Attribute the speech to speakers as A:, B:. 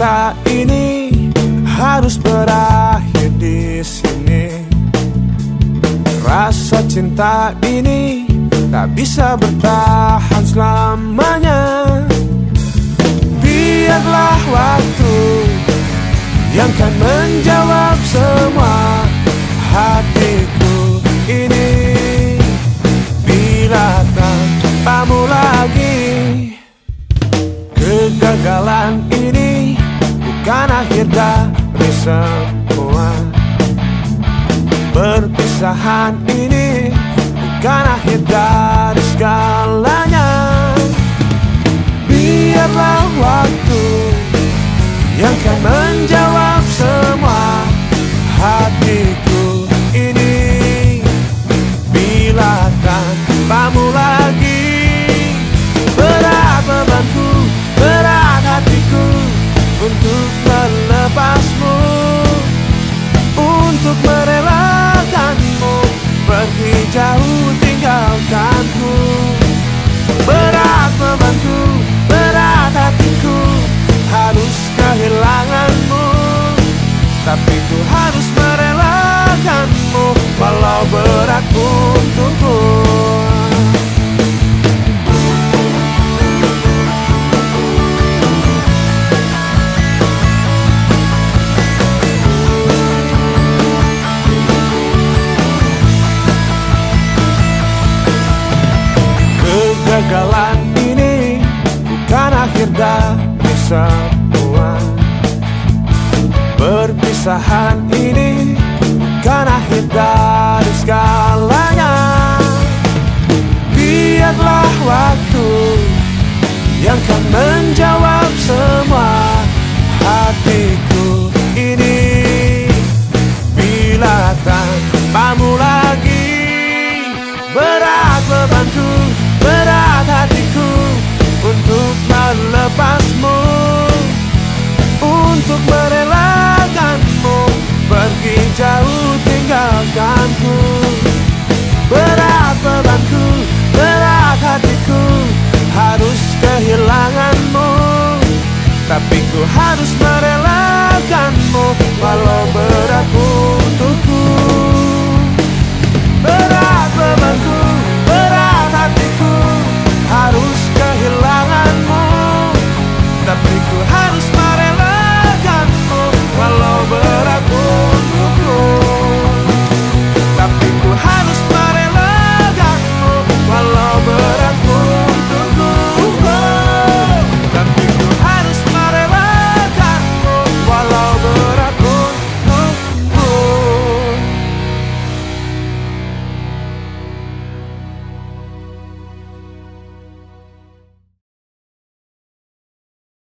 A: Cinta ini harus berakhir di sini. Rasa cinta ini tak bisa bertahan selamanya. Biarlah waktu yang akan menjawab semua hatiku ini. Bila tanpamu lagi kegagalan ini bukan akhir dari semua Perpisahan ini bukan akhir dari merelakanmu Pergi jauh tinggalkanku. Berat bebanku, berat hatiku. Harus kehilanganmu. Tapi ku harus merelakanmu. Walau berat kegagalan ini bukan akhir dari semua. Perpisahan ini bukan akhir dari segalanya. Biarlah waktu yang akan menjawab semua hatiku ini. Bila tanpamu lagi berat